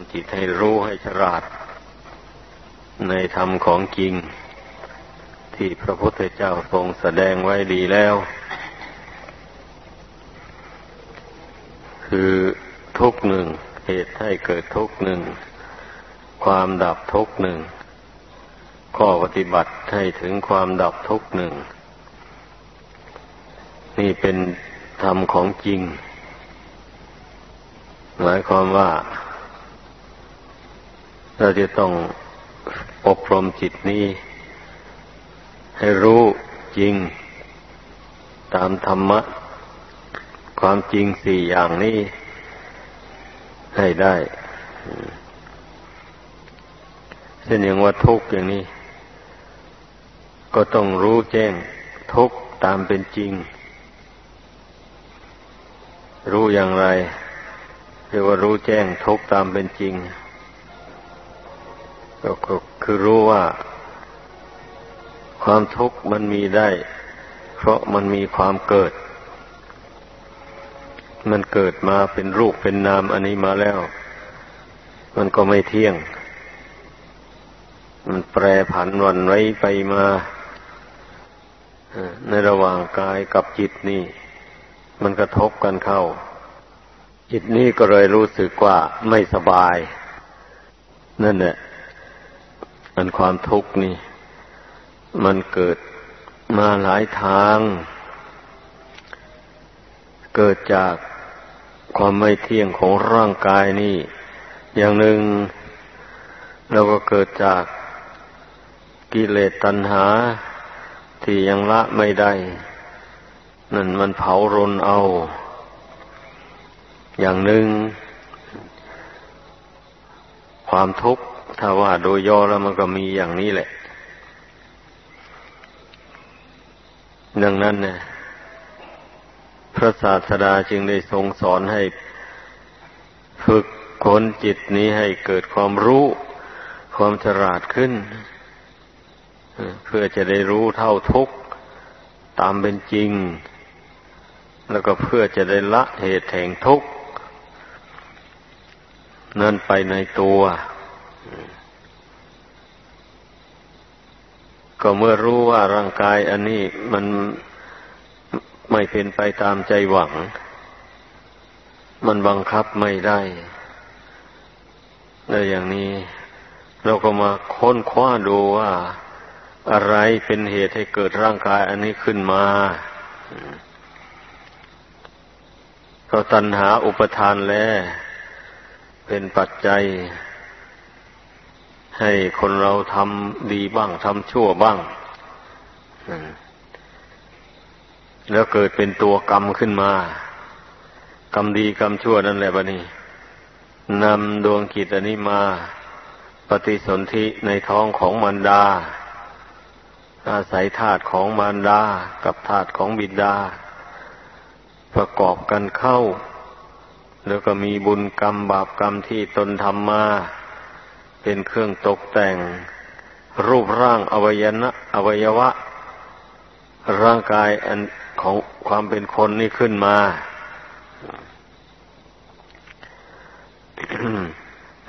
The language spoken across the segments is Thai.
ำจิตให้รู้ให้ฉลาด ในธรรมของจริง ที่พระพุทธเจ้าทรงแสดงไว้ดีแล้ว คือทุกหนึ่ง เหตุให้เกิดทุกหนึ่ง ความดับทุกหนึ่ง ข้อปฏิบัติให้ถึงความดับทุกหนึ่ง นี่เป็นธรรมของจริงหมายความว่า เราจะต้องอบรมจิตนี้ ให้รู้จริง ตามธรรมะ ความจริงสี่อย่างนี้ ให้ได้เช่นอย่างว่าทุกข์อย่างนี้ ก็ต้องรู้แจ้งทุกข์ตามเป็นจริง รู้อย่างไรเรียกว่ารู้แจ้งทุกข์ตามเป็นจริง ก็คือรู้ว่า ความทุกข์มันมีได้ เพราะมันมีความเกิด มันเกิดมาเป็นรูปเป็นนามอันนี้มาแล้ว มันก็ไม่เที่ยง มันแปรผันวันไว้ไปมาในระหว่างกายกับจิตนี่ มันกระทบกันเข้า จิตนี้ก็เลยรู้สึกว่าไม่สบาย นั่นแหละ อันความทุกข์นี่ มันเกิดมาหลายทาง เกิดจากความไม่เที่ยงของร่างกายนี่ อย่างหนึ่งเราก็เกิดจากกิเลสตัณหา ที่ยังละไม่ได้ นั่นมันเผารนเอา อย่างหนึ่งความทุกข์ ถ้าว่าโดยย่อแล้วมันก็มีอย่างนี้แหละ ดังนั้นเนี่ยพระศาสดาจึงได้ทรงสอนให้ฝึกคนจิตนี้ให้เกิดความรู้ ความฉลาดขึ้น เพื่อจะได้รู้เท่าทุกข์ตามเป็นจริง แล้วก็เพื่อจะได้ละเหตุแห่งทุกข์นั่นไปในตัว ก็เมื่อรู้ว่าร่างกายอันนี้มันไม่เป็นไปตามใจหวัง มันบังคับไม่ได้แล้วอย่างนี้ เราก็มาค้นคว้าดูว่า อะไรเป็นเหตุให้เกิดร่างกายอันนี้ขึ้นมาก็ตัณหาอุปทานแลเป็นปัจจัย ให้คนเราทำดีบ้างทำชั่วบ้าง แล้วเกิดเป็นตัวกรรมขึ้นมา กรรมดีกรรมชั่วนั่นแหละบะนี่นำดวงกิจอันนี้มา ปฏิสนธิในท้องของมารดา อาศัยธาตุของมารดา กับธาตุของบิดา ประกอบกันเข้า แล้วก็มีบุญกรรมบาปกรรมที่ตนทำมา เป็นเครื่องตกแต่งรูปร่างอวัยนะอวัยวะ ร่างกายอันของความเป็นคนนี่ขึ้นมา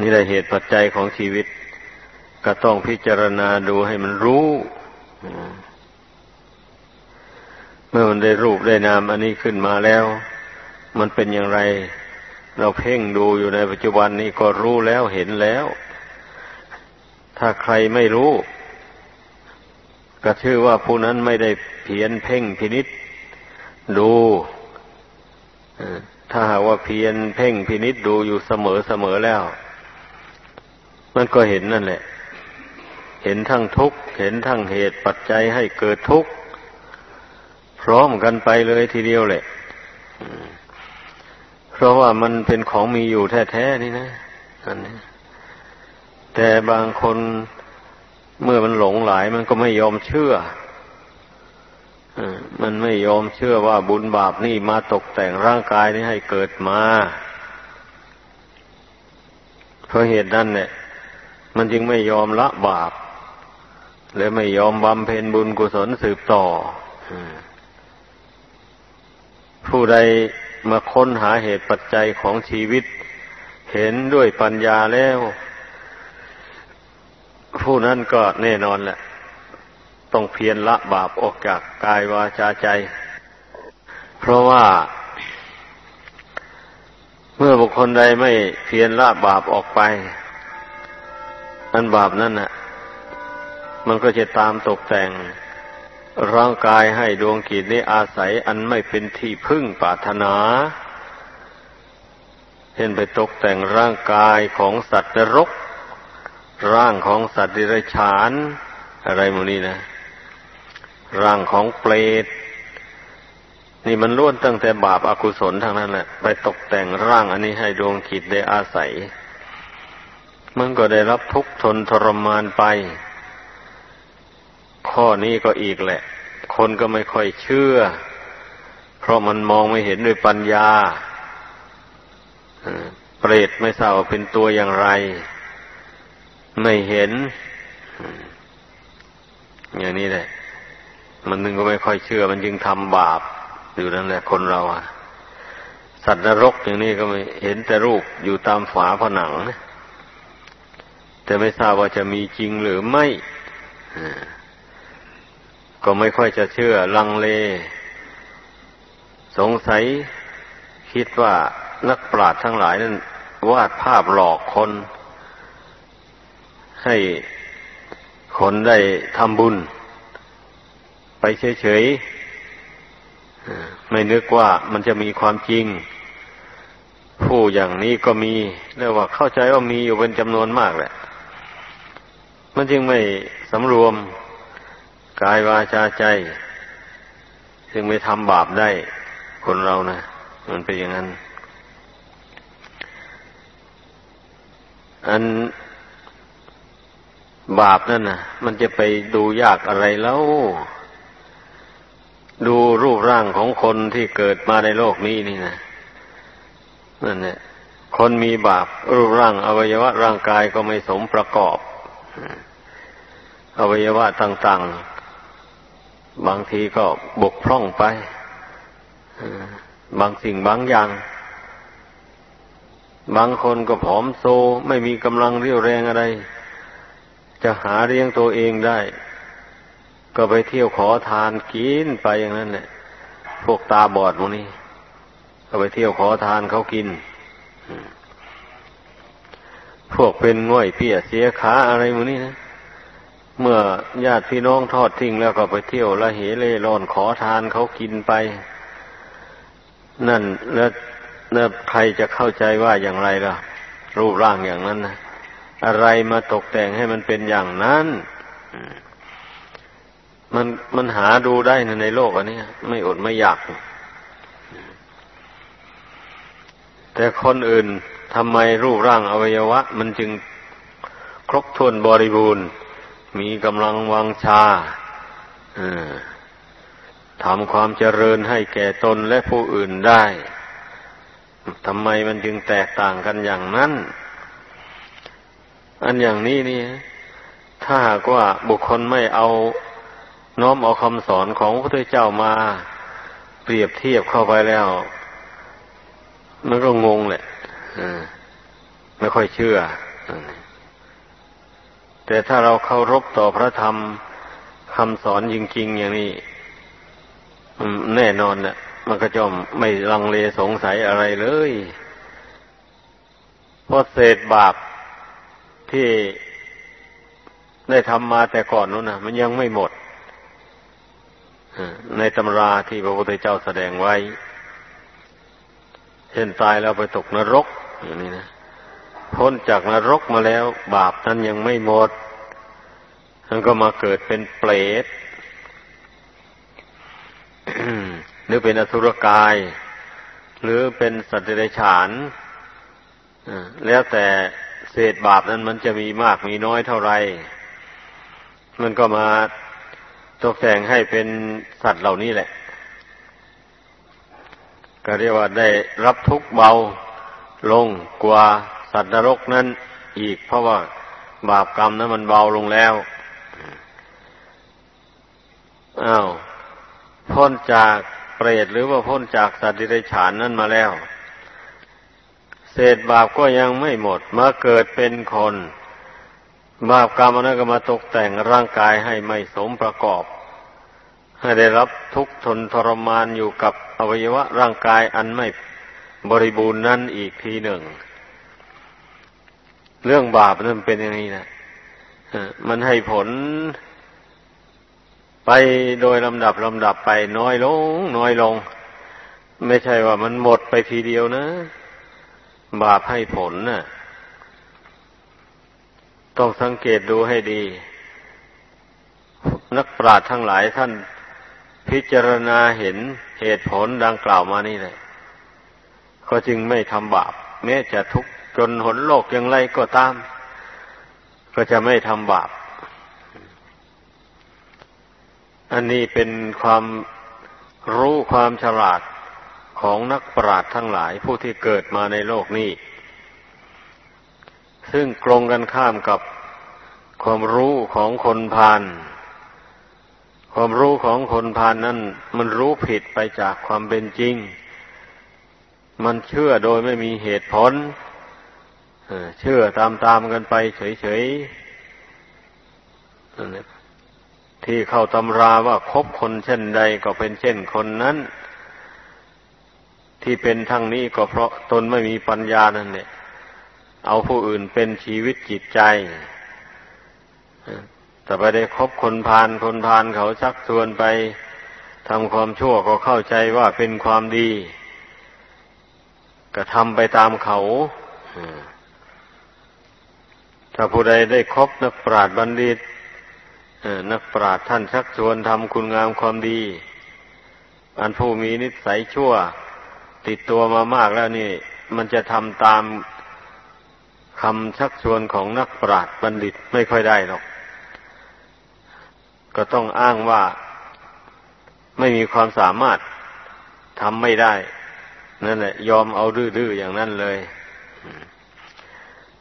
นี่แหละเหตุปัจจัยของชีวิต ก็ต้องพิจารณาดูให้มันรู้ เมื่อมันได้รูปได้นามอันนี้ขึ้นมาแล้ว มันเป็นอย่างไร เราเพ่งดูอยู่ในปัจจุบันนี้ก็รู้แล้วเห็นแล้ว ถ้าใครไม่รู้ ก็ชื่อว่าผู้นั้นไม่ได้เพียนเพ่งพินิษดูถ้าหากว่าเพียนเพ่งพินิษดูอยู่เสมอเสมอแล้ว มันก็เห็นนั่นแหละ เห็นทั้งทุกข์ เห็นทั้งเหตุปัจจัยให้เกิดทุกข์พร้อมกันไปเลยทีเดียวแหละเพราะว่ามันเป็นของมีอยู่แท้ๆนี่นะอันนี้ แต่บางคนเมื่อมันหลงหลายมันก็ไม่ยอมเชื่อมันไม่ยอมเชื่อว่าบุญบาปนี่มาตกแต่งร่างกายนี้ให้เกิดมา เพราะเหตุนั้นเนี่ย มันจึงไม่ยอมละบาป และไม่ยอมบำเพ็ญบุญกุศลสืบต่อ ผู้ใดมาค้นหาเหตุปัจจัยของชีวิต เห็นด้วยปัญญาแล้ว ผู้นั้นก็แน่นอนแหละ ต้องเพียรละบาปออกจากกายวาจาใจ เพราะว่า เมื่อบุคคลใดไม่เพียรละบาปออกไป อันบาปนั่นน่ะ มันก็จะตามตกแต่งร่างกายให้ดวงกิจนี้อาศัยอันไม่เป็นที่พึ่งปรารถนา เห็นไปตกแต่งร่างกายของสัตว์นรก ร่างของสัตว์ดิเรกชาน อะไรมูนี้นะ ร่างของเปรตนี่มันล้วนตั้งแต่บาปอากุศลทางนั้นแหละไปตกแต่งร่างอันนี้ให้ดวงกิจได้อาศัย มันก็ได้รับทุกข์ทนทรมานไป ข้อนี้ก็อีกแหละ คนก็ไม่ค่อยเชื่อ เพราะมันมองไม่เห็นด้วยปัญญาเปรตไม่ทราบว่าเป็นตัวอย่างไร ไม่เห็น อย่างนี้แหละ มันนึงก็ไม่ค่อยเชื่อ มันจึงทำบาป อยู่นั่นแหละคนเราอะสัตว์นรกอย่างนี้ก็ไม่เห็นแต่รูปอยู่ตามฝาผนัง แต่ไม่ทราบว่าจะมีจริงหรือไม่ก็ไม่ค่อยจะเชื่อลังเล สงสัยคิดว่านักปราชญ์ทั้งหลายนั้นวาดภาพหลอกคน ให้คนได้ทำบุญ ไปเฉยๆไม่นึกว่ามันจะมีความจริง ผู้อย่างนี้ก็มีเรียกว่าเข้าใจว่ามีอยู่เป็นจำนวนมากแหละ มันจึงไม่สำรวมกายวาจาใจ จึงไม่ทำบาปได้คนเรานะมันเป็นอย่างนั้น อัน บาปนั่นนะมันจะไปดูยากอะไรแล้ว ดูรูปร่างของคนที่เกิดมาในโลกนี้นี่นะนั่นแหละคนมีบาปรูปร่างอวัยวะร่างกายก็ไม่สมประกอบ อวัยวะต่างๆ บางทีก็บกพร่องไปบางสิ่งบางอย่าง บางคนก็ผอมโซไม่มีกำลังเรี่ยวแรงอะไร จะหาเลี้ยงตัวเองได้ ก็ไปเที่ยวขอทานกินไปอย่างนั้นแหละพวกตาบอดพวกนี้ก็ไปเที่ยวขอทานเขากินพวกเป็นง่อยเพี้ยเสียขาอะไรพวกนี้นะ เมื่อญาติพี่น้องทอดทิ้งแล้วก็ไปเที่ยวละเหเล่ร่อนขอทานเขากินไป นั่นแล้วแล้วใครจะเข้าใจว่าอย่างไรล่ะ รูปร่างอย่างนั้นนะ อะไรมาตกแต่งให้มันเป็นอย่างนั้นมันมันหาดูได้ในในโลกอันนี้ไม่อดไม่อยาก แต่คนอื่นทำไมรูปร่างอวัยวะ มันจึงครบถ้วนบริบูรณ์ มีกำลังวังชาทำความเจริญให้แก่ตนและผู้อื่นได้ทำไมมันจึงแตกต่างกันอย่างนั้น อันอย่างนี้นี่ถ้าหากว่าบุคคลไม่เอาน้อมเอาคำสอนของพระพุทธเจ้ามา เปรียบเทียบเข้าไปแล้ว มันก็งงแหละไม่ค่อยเชื่อ แต่ถ้าเราเคารพต่อพระธรรมคำสอนจริง ๆ อย่างนี้แน่นอนเนี่ยมันก็จะไม่ลังเลสงสัยอะไรเลยเพราะเศษบาป ที่ได้ทำมาแต่ก่อนนู้นนะมันยังไม่หมดในตำราที่พระพุทธเจ้าแสดงไว้ เช่นตายแล้วไปตกนรกอย่างนี้นะพ้นจากนรกมาแล้ว บาปนั้นยังไม่หมดมันก็มาเกิดเป็นเปรตหรือเป็นอสุรกาย หรือเป็นสัตว์เดรัจฉานแล้วแต่ เศษบาปนั้นมันจะมีมากมีน้อยเท่าไร มันก็มาตกแต่งให้เป็นสัตว์เหล่านี้แหละ ก็เรียกว่าได้รับทุกเบาลงกว่าสัตว์นรกนั้นอีก เพราะว่าบาปกรรมนั้นมันเบาลงแล้วอ้าวพ้นจากเปรตหรือว่าพ้นจากสัตว์ดิเรกชันนั้นมาแล้ว เศษบาปก็ยังไม่หมด มาเกิดเป็นคน บาปกรรมนั้นก็มาตกแต่งร่างกายให้ไม่สมประกอบ ให้ได้รับทุกข์ทนทรมานอยู่กับอวัยวะร่างกายอันไม่บริบูรณ์นั่นอีกทีหนึ่ง เรื่องบาปนั่นเป็นอย่างนี้นะมันให้ผลไปโดยลำดับลำดับไปน้อยลง น้อยลง ไม่ใช่ว่ามันหมดไปทีเดียวนะ บาปให้ผลนะ่ะ ต้องสังเกตดูให้ดี นักปราชญ์ทั้งหลายท่านพิจารณาเห็นเหตุผลดังกล่าวมานี่เลยก็จึงไม่ทำบาป แม้จะทุกข์จนหนโลกอย่างไรก็ตาม ก็จะไม่ทำบาป อันนี้เป็นความรู้ความฉลาด ของนักปราชญ์ทั้งหลายผู้ที่เกิดมาในโลกนี้ ซึ่งตรงกันข้ามกับความรู้ของคนพาลความรู้ของคนพาลนนั้น มันรู้ผิดไปจากความเป็นจริง มันเชื่อโดยไม่มีเหตุผลเชื่อตามๆกันไปเฉยๆที่เข้าตำราว่าคบคนเช่นใดก็เป็นเช่นคนนั้น ที่เป็นทั้งนี้ก็เพราะตนไม่มีปัญญานั่นเนี่ยเอาผู้อื่นเป็นชีวิตจิตใจ แต่ไปได้คบคนพาลคนพาลเขาชักชวนไปทำความชั่วก็เข้าใจว่าเป็นความดี ก็ทำไปตามเขาถ้าผู้ใดได้คบนักปราชญ์บัณฑิตนักปราชญ์ท่านชักชวนทำคุณงามความดี อันผู้มีนิสัยชั่ว ติดตัวมามากแล้วนี่ มันจะทำตามคำชักชวนของนักปราชญ์บัณฑิตไม่ค่อยได้หรอก ก็ต้องอ้างว่าไม่มีความสามารถทำไม่ได้ นั่นแหละ ยอมเอาดื้อๆอย่างนั้นเลย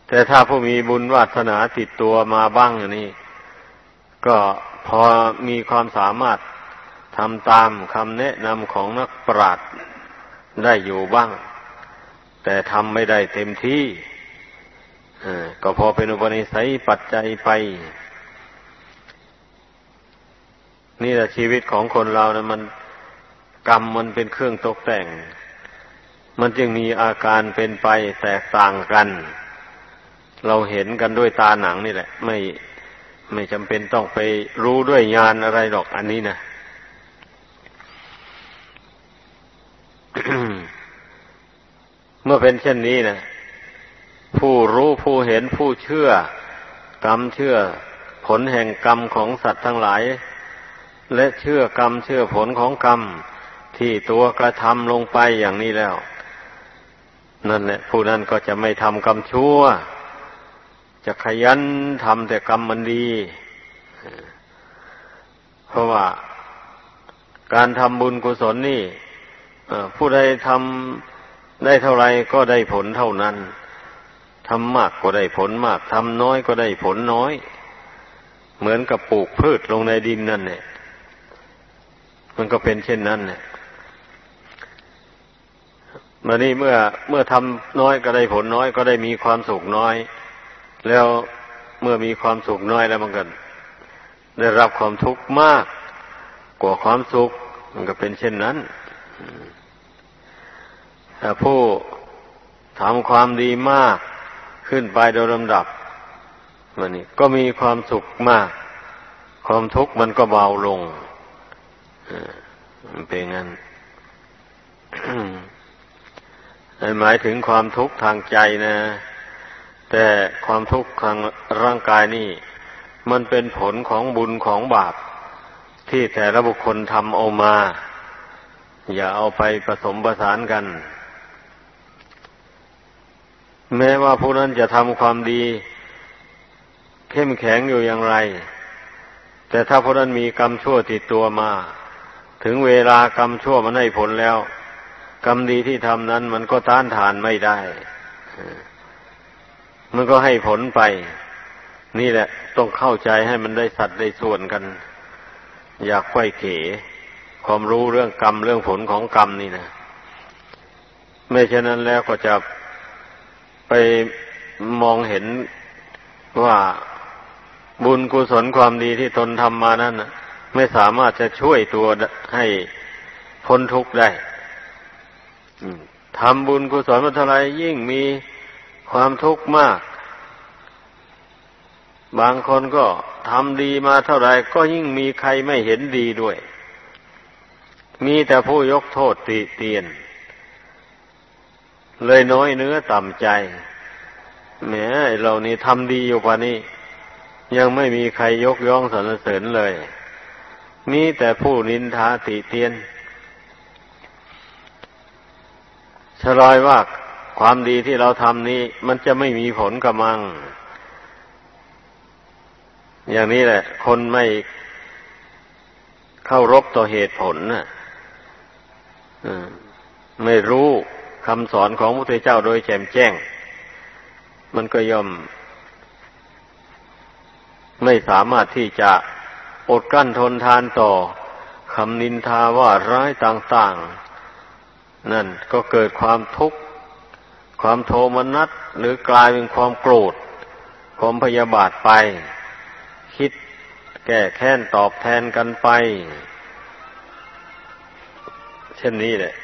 แต่ถ้าผู้มีบุญวาสนาติดตัวมาบ้างอย่างนี้ก็พอมีความสามารถทำตามคำแนะนำของนักปราชญ์ ได้อยู่บ้าง แต่ทำไม่ได้เต็มที่ก็พอเป็นอุปนิสัยปัจจัยไป นี่แหละชีวิตของคนเรานะมันกรรมมันเป็นเครื่องตกแต่ง มันจึงมีอาการเป็นไปแตกต่างกัน เราเห็นกันด้วยตาหนังนี่แหละ ไม่ไม่จำเป็นต้องไปรู้ด้วยญาณอะไรหรอกอันนี้นะเมื่อเป็นเช่นนี้นะผู้รู้ผู้เห็นผู้เชื่อ กรรมเชื่อผลแห่งกรรมของสัตว์ทั้งหลาย และเชื่อกรรมเชื่อผลของกรรมที่ตัวกระทำลงไปอย่างนี้แล้ว นั่นแหละผู้นั้นก็จะไม่ทำกรรมชั่ว จะขยันทำแต่กรรมมันดี เพราะว่าการทำบุญกุศลนี่ผู้ใดทำ ได้เท่าไรก็ได้ผลเท่านั้นทำมากก็ได้ผลมากทำน้อยก็ได้ผลน้อย เหมือนกับปลูกพืชลงในดินนั่นเนี่ยมันก็เป็นเช่นนั้นเนี่ยมานี่เมื่อเมื่อทำน้อยก็ได้ผลน้อยก็ได้มีความสุขน้อย แล้วเมื่อมีความสุขน้อยแล้วมันก็ได้รับความทุกข์มาก กว่าความสุข มันก็เป็นเช่นนั้น ผู้ทำความดีมากขึ้นไปโดยลำดับมันนี่ก็มีความสุขมาก ความทุกข์มันก็เบาลงมันเป็นงั้นหมายถึงความทุกข์ทางใจนะ แต่ความทุกข์ทางร่างกายนี่ มันเป็นผลของบุญของบาป ที่แต่ละบุคคลทำเอามา อย่าเอาไปผสมประสานกัน แม้ว่าผู้นั้นจะทำความดี เข้มแข็งอยู่อย่างไร แต่ถ้าผู้นั้นมีกรรมชั่วติดตัวมา ถึงเวลากรรมชั่วมันให้ผลแล้ว กรรมดีที่ทำนั้นมันก็ต้านทานไม่ได้ มันก็ให้ผลไป นี่แหละ ต้องเข้าใจให้มันได้สัดได้ส่วนกัน อยากไข้เขความรู้เรื่องกรรมเรื่องผลของกรรมนี่นะไม่เช่นนั้นแล้วก็จะ ไปมองเห็นว่าบุญกุศลความดีที่ตนทำมานั้นไม่สามารถจะช่วยตัวให้พ้นทุกข์ได้ทำบุญกุศลมาเท่าไรยิ่งมีความทุกข์มาก บางคนก็ทำดีมาเท่าไรก็ยิ่งมีใครไม่เห็นดีด้วย มีแต่ผู้ยกโทษติเตียน เลยน้อยเนื้อต่ำใจแหมเรานี่ทำดีอยู่ป่านี้ ยังไม่มีใครยกย่องสรรเสริญเลย มีแต่ผู้นินทาติเตียนฉลอยว่าความดีที่เราทำนี้ มันจะไม่มีผลกระมัง อย่างนี้แหละ คนไม่เข้ารบต่อเหตุผลน่ะไม่รู้ คำสอนของพระพุทธเจ้าโดยแจ่มแจ้ง มันก็ย่อม ไม่สามารถที่จะอดกั้นทนทานต่อคำนินทาว่าร้ายต่างๆ นั่นก็เกิดความทุกข์ ความโทมนัสหรือกลายเป็นความโกรธ ความพยาบาทไป คิดแก้แค้นตอบแทนกันไป เช่นนี้แหละ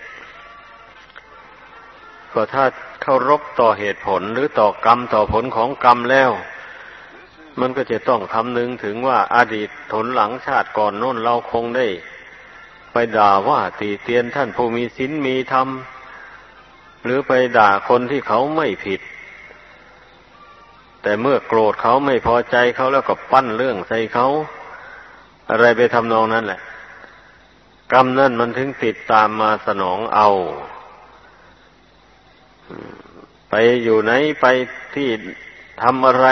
ก็ถ้าเขารบต่อเหตุผลหรือต่อกรรมต่อผลของกรรมแล้ว มันก็จะต้องคำนึงถึงว่าอาดีตผลหลังชาติก่อนโน้นเราคงได้ ไปด่าว่าตีเตียนท่านผู้มีศีลมีธรรมหรือไปด่าคนที่เขาไม่ผิด แต่เมื่อโกรธเขาไม่พอใจเขาแล้วก็ปั้นเรื่องใส่เขาอะไรไปทำนองนั้นแหละ กรรมนั่นมันถึงติดตามมาสนองเอา ไปอยู่ไหนไปที่ทำอะไร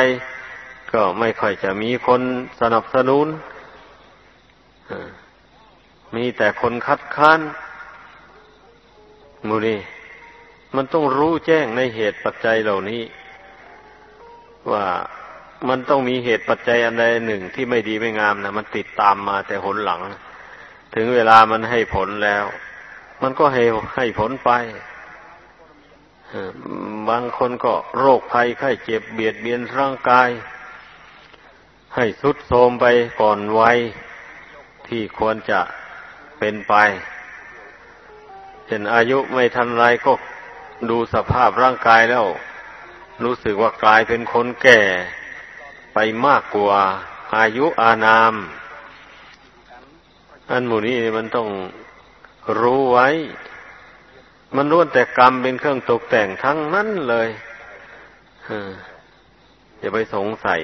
ก็ไม่ค่อยจะมีคนสนับสนุนมีแต่คนคัดค้านมูนี่มันต้องรู้แจ้งในเหตุปัจจัยเหล่านี้ ว่ามันต้องมีเหตุปัจจัยอันใดหนึ่งที่ไม่ดีไม่งามนะมันติดตามมาแต่หนหลัง ถึงเวลามันให้ผลแล้ว มันก็ให้ให้ผลไป บางคนก็โรคภัยไข้เจ็บเบียดเบียนร่างกาย ให้สุดโทมไปก่อนวัยที่ควรจะเป็นไปเห็นอายุไม่ทันไรก็ดูสภาพร่างกายแล้ว รู้สึกว่ากลายเป็นคนแก่ไปมากกว่าอายุอานาม อันหมู่นี้มันต้องรู้ไว้ มันล้วนแต่กรรมเป็นเครื่องตกแต่งทั้งนั้นเลยอย่าไปสงสัย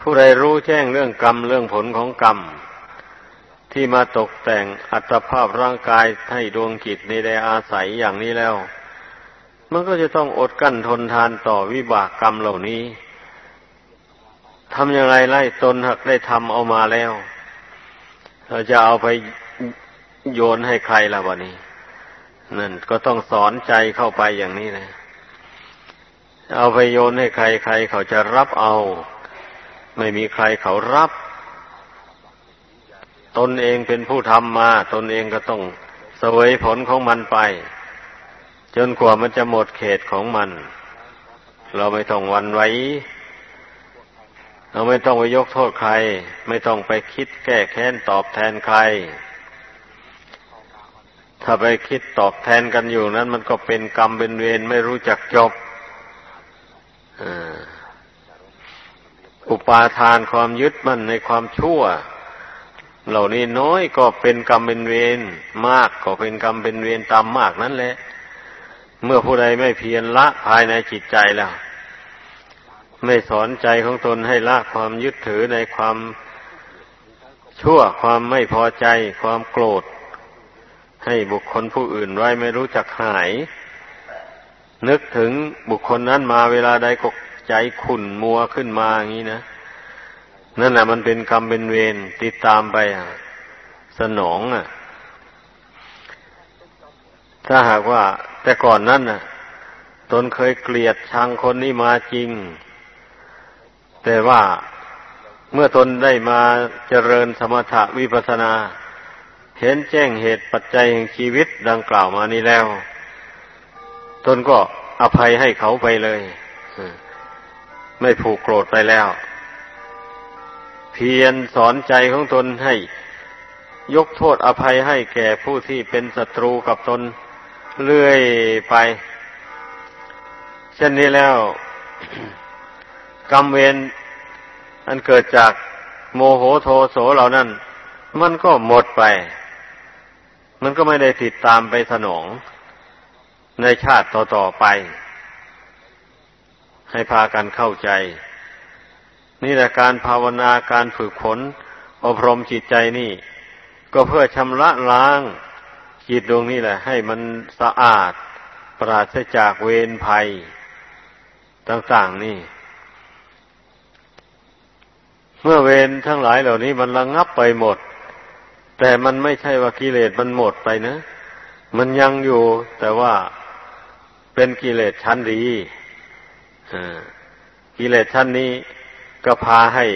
ผู้ใดรู้แจ้งเรื่องกรรมเรื่องผลของกรรม ที่มาตกแต่งอัตภาพร่างกายให้ดวงกิจในได้อาศัยอย่างนี้แล้ว มันก็จะต้องอดกั้นทนทานต่อวิบากกรรมเหล่านี้ทำอย่างไรไล่ตนหักได้ทำเอามาแล้ว เราจะเอาไป โยนให้ใครล่ะวะนี้นั่นก็ต้องสอนใจเข้าไปอย่างนี้นะเอาไปโยนให้ใครใครเขาจะรับเอา ไม่มีใครเขารับ ตนเองเป็นผู้ทำมา ตนเองก็ต้องเสวยผลของมันไป จนกว่ามันจะหมดเขตของมัน เราไม่ต้องวันไว้ เราไม่ต้องไปยกโทษใคร ไม่ต้องไปคิดแก้แค้นตอบแทนใคร ถ้าไปคิดตอบแทนกันอยู่นั้น มันก็เป็นกรรมเป็นเวรไม่รู้จักจบอุปาทานความยึดมั่นในความชั่ว เหล่านี้น้อยก็เป็นกรรมเป็นเวรมากก็เป็นกรรมเป็นเวรตามมากนั่นแหละ เมื่อผู้ใดไม่เพียรละภายในจิตใจแล้ว ไม่สอนใจของตนให้ละความยึดถือในความชั่วความไม่พอใจ ความโกรธ ให้บุคคลผู้อื่นไว้ไม่รู้จักหาย นึกถึงบุคคลนั้นมาเวลาใดก็ใจขุ่นมัวขึ้นมาอย่างนี้นะนั่นแหละมันเป็นกรรมเป็นเวรติดตามไปสนองอะ ถ้าหากว่า แต่ก่อนนั้นน่ะ ตนเคยเกลียดชังคนนี้มาจริง แต่ว่าเมื่อตนได้มาเจริญสมถะวิปัสนา เห็นแจ้งเหตุปัจจัยแห่งชีวิตดังกล่าวมานี้แล้ว ตนก็อภัยให้เขาไปเลยไม่ผูกโกรธไปแล้ว เพียรสอนใจของตนให้ ยกโทษอภัยให้แก่ผู้ที่เป็นศัตรูกับตนเรื่อยไปเช่นนี้แล้ว กรรมเวรอันเกิดจากโมโหโทโสเหล่านั้น มันก็หมดไป มันก็ไม่ได้ติดตามไปสนองในชาติต่อๆไป ให้พากันเข้าใจ นี่แหละการภาวนาการฝึกฝนอบรมจิตใจนี่ ก็เพื่อชำระล้างจิตดวงนี้แหละ ให้มันสะอาด ปราศจากเวรภัย ต่างๆนี่ เมื่อเวรทั้งหลายเหล่านี้มันระงงับไปหมด แต่มันไม่ใช่ว่ากิเลสมันหมดไปนะ มันยังอยู่แต่ว่าเป็นกิเลสชั้นดีกิเลสชั้นนี้ก็พาให้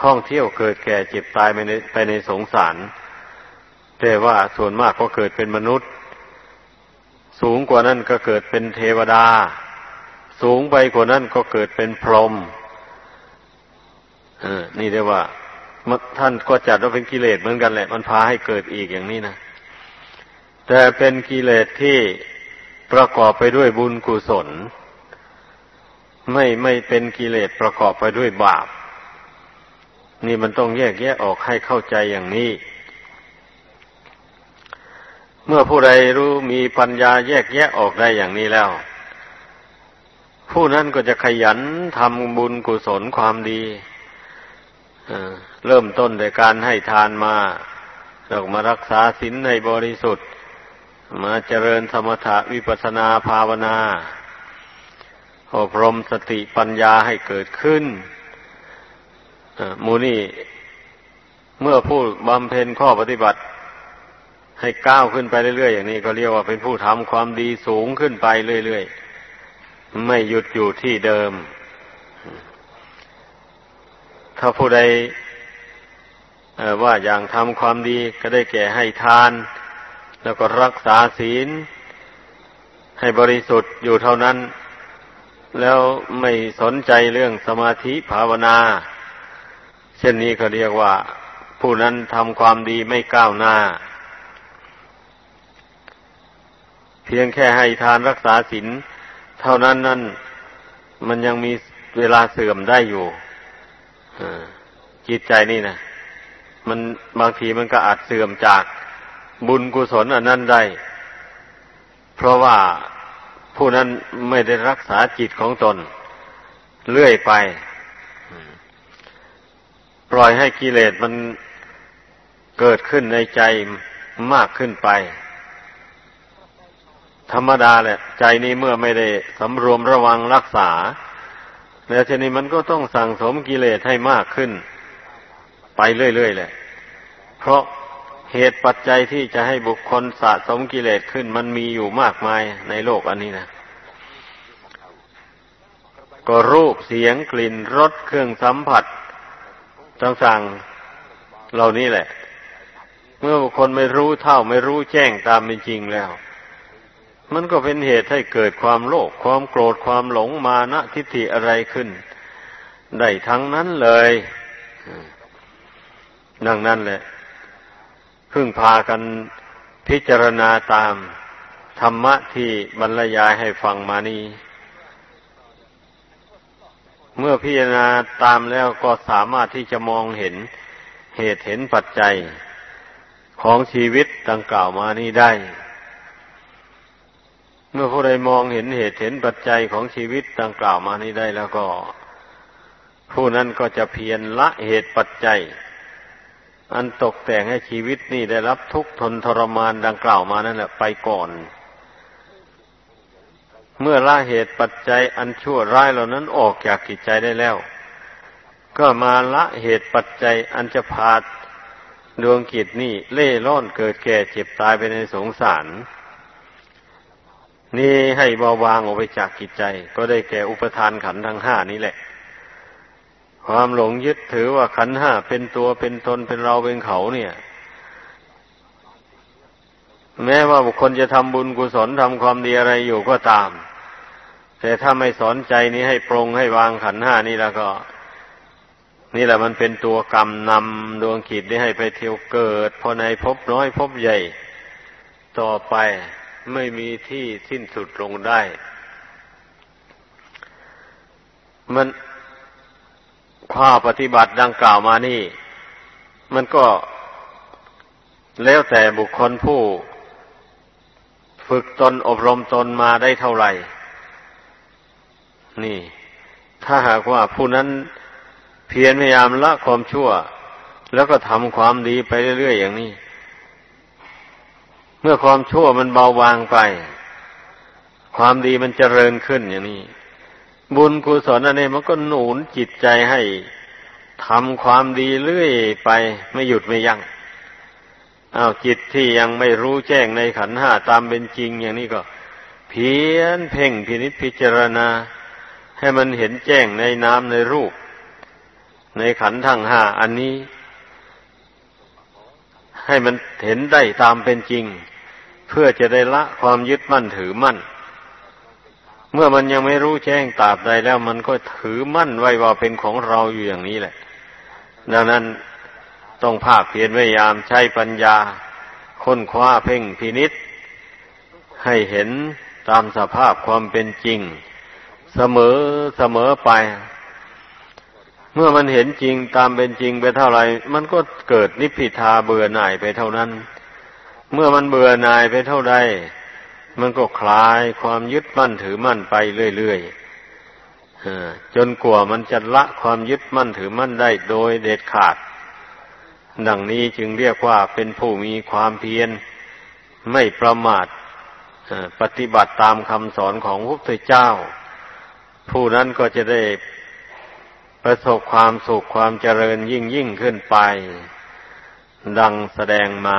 ท่องเที่ยวเกิดแก่เจ็บตายไปในไปในสงสาร แต่ว่าส่วนมากก็เกิดเป็นมนุษย์ สูงกว่านั้นก็เกิดเป็นเทวดา สูงไปกว่านั้นก็เกิดเป็นพรหมนี่เรียกว่า ท่านก็จัดว่าเป็นกิเลสเหมือนกันแหละ มันพาให้เกิดอีกอย่างนี้นะแต่เป็นกิเลสที่ประกอบไปด้วยบุญกุศล ไม่ไม่เป็นกิเลสประกอบไปด้วยบาป นี่มันต้องแยกแยะออกให้เข้าใจอย่างนี้ เมื่อผู้ใดรู้มีปัญญาแยกแยะออกได้อย่างนี้แล้ว ผู้นั้นก็จะขยันทำบุญกุศลความดี เริ่มต้นโดยการให้ทานมาแล้วมารักษาศีลในบริสุทธิ์ มาเจริญสมถะวิปัสนาภาวนา อบรมสติปัญญาให้เกิดขึ้นมูนี่เมื่อผู้บำเพ็ญข้อปฏิบัติ ให้ก้าวขึ้นไปเรื่อยๆอย่างนี้ก็เรียกว่าเป็นผู้ทำความดีสูงขึ้นไปเรื่อยๆไม่หยุดอยู่ที่เดิม ถ้าผู้ใด ว่าอย่างทำความดีก็ได้แก่ให้ทาน แล้วก็รักษาศีล ให้บริสุทธิ์อยู่เท่านั้น แล้วไม่สนใจเรื่องสมาธิภาวนา เช่นนี้เขาเรียกว่า ผู้นั้นทำความดีไม่ก้าวหน้า เพียงแค่ให้ทานรักษาศีลเท่านั้นนั่นมันยังมีเวลาเสื่อมได้อยู่จิตใจนี่นะ มันบางทีมันก็อาจเสื่อมจากบุญกุศลอันนั้นได้ เพราะว่าผู้นั้นไม่ได้รักษาจิตของตน เลื่อยไป ปล่อยให้กิเลสมันเกิดขึ้นในใจมากขึ้นไป ธรรมดาแหละ ใจนี้เมื่อไม่ได้สำรวมระวังรักษา แล้วทีนี้มันก็ต้องสั่งสมกิเลสให้มากขึ้น ไปเรื่อยๆแหละเพราะเหตุปัจจัยที่จะให้บุคคลสะสมกิเลสขึ้น มันมีอยู่มากมายในโลกอันนี้นะก็รูปเสียงกลิ่นรสเครื่องสัมผัสต่างๆเหล่านี้แหละ เมื่อบุคคลไม่รู้เท่าไม่รู้แจ้งตามเป็นจริงแล้ว มันก็เป็นเหตุให้เกิดความโลภความโกรธความหลงมานะทิฏฐิอะไรขึ้น ได้ทั้งนั้นเลย ดังนั้นแหละพึ่งพากันพิจารณาตามธรรมะที่บรรยายให้ฟังมานี้เมื่อพิจารณาตามแล้วก็สามารถที่จะมองเห็นเหตุเห็นปัจจัยของชีวิตดังกล่าวมานี้ได้ เมื่อผู้ใดมองเห็นเหตุเห็นปัจจัยของชีวิตดังกล่าวมานี้ได้แล้วก็ ผู้นั้นก็จะเพียรละเหตุปัจจัย อันตกแต่งให้ชีวิตนี่ได้รับทุกข์ทนทรมานดังกล่าวมานั่นแหละไปก่อน เมื่อละเหตุปัจจัยอันชั่วร้ายเหล่านั้นออกจากกิจใจได้แล้ว ก็มาละเหตุปัจจัยอันจะพาดวงกิจนี่เล่ร่อนเกิดแก่เจ็บตายไปในสงสาร นี่ให้เบาบางออกไปจากกิจใจ ก็ได้แก่อุปทานขันทั้งห้านี้แหละ ความหลงยึดถือว่าขันห้าเป็นตัวเป็นตนเป็นเราเป็นเขาเนี่ย แม้ว่าบุคคลจะทำบุญกุศลทำความดีอะไรอยู่ก็ตาม แต่ถ้าไม่สอนใจนี้ให้ปรงให้วางขันห้านี่แล้วก็ นี่แหละมันเป็นตัวกรรมนำดวงขีดนี้ให้ไปเที่ยวเกิดพอในพบน้อยพบใหญ่ ต่อไปไม่มีที่สิ้นสุดลงได้ มัน ข้าปฏิบัติดังกล่าวมานี่ มันก็แล้วแต่บุคคลผู้ ฝึกตนอบรมตนมาได้เท่าไหร่ นี่ ถ้าหากว่าผู้นั้นเพียรพยายามละความชั่ว แล้วก็ทำความดีไปเรื่อยๆอย่างนี้ เมื่อความชั่วมันเบาบางไป ความดีมันเจริญขึ้นอย่างนี้ บุญกุศลอันนี้มันก็หนุนจิตใจให้ทำความดีเรื่อยไปไม่หยุดไม่ยัง้งอ้าวจิตที่ยังไม่รู้แจ้งในขันห้าตามเป็นจริงอย่างนี้ก็ เพียนเพ่งพินิจพิจารณา ให้มันเห็นแจ้งในนามในรูป ในขันทั้งห้าอันนี้ ให้มันเห็นได้ตามเป็นจริง เพื่อจะได้ละความยึดมั่นถือมั่น เมื่อมันยังไม่รู้แจ้งตราบใดแล้ว มันก็ถือมั่นไว้ว่าเป็นของเราอยู่อย่างนี้แหละ ดังนั้นต้องภาคเพียรพยายามใช้ปัญญา ค้นคว้าเพ่งพินิษให้เห็นตามสภาพความเป็นจริง เสมอเสมอไป เมื่อมันเห็นจริงตามเป็นจริงไปเท่าไหร่มันก็เกิดนิพพิทาเบื่อหน่ายไปเท่านั้น เมื่อมันเบื่อหน่ายไปเท่าใด มันก็คลายความยึดมั่นถือมั่นไปเรื่อยๆจนกว่ามันจะละความยึดมั่นถือมั่นได้โดยเด็ดขาด ดังนี้จึงเรียกว่าเป็นผู้มีความเพียรไม่ประมาทปฏิบัติตามคำสอนของพระพุทธเจ้า ผู้นั้นก็จะได้ประสบความสุขความเจริญยิ่งยิ่งขึ้นไป ดังแสดงมา